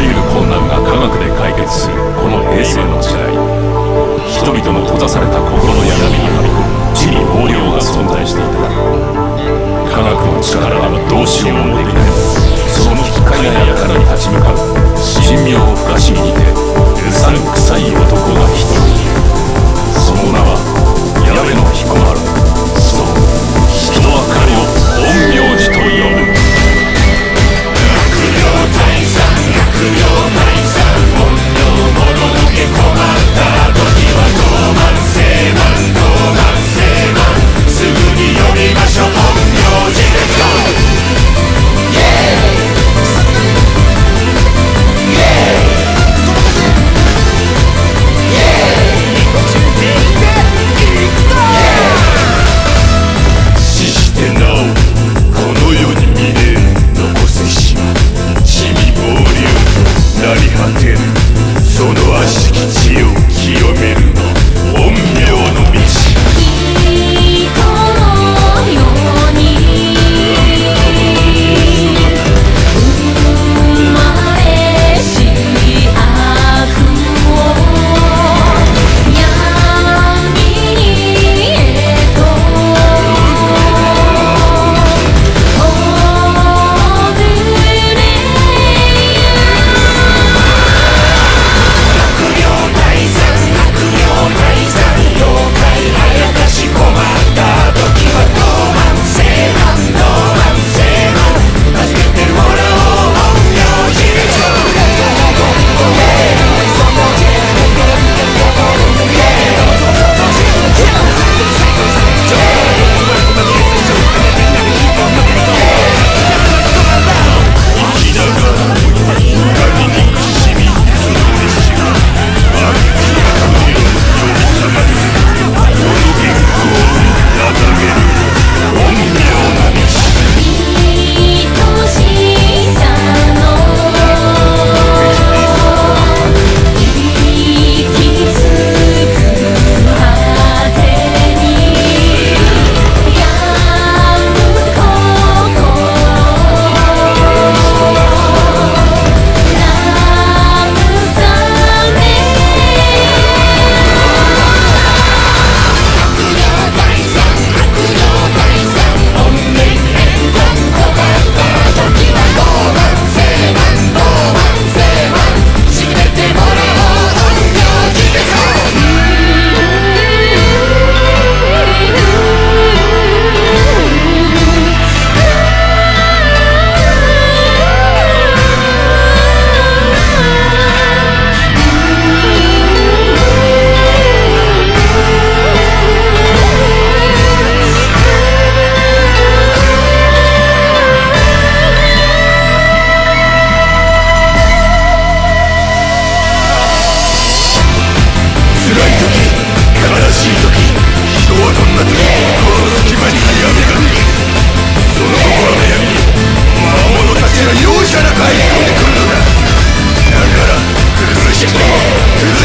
らゆる困難が科学で解決するこの平成の時代。人々の閉ざされた心の闇にはびこる地に毛量が存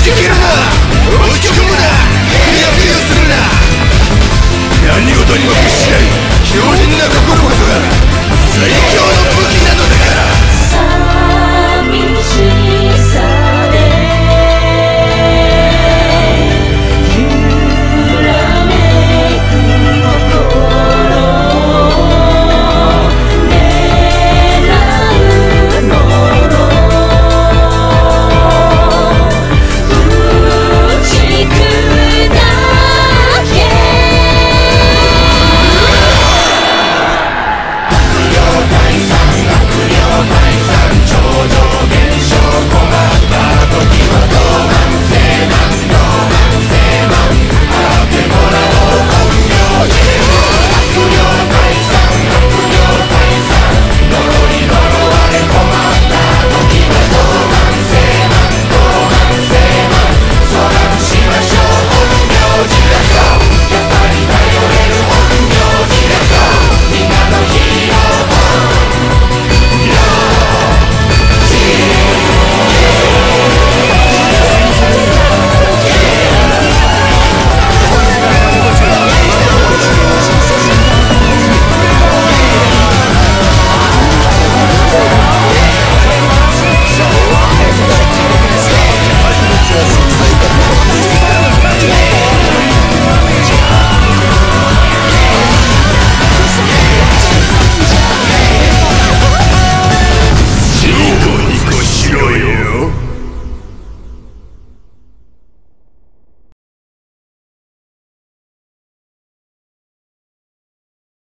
ち切るな。落ち込むな。するな。何事にも屈しない。強靭な心こそが。最強。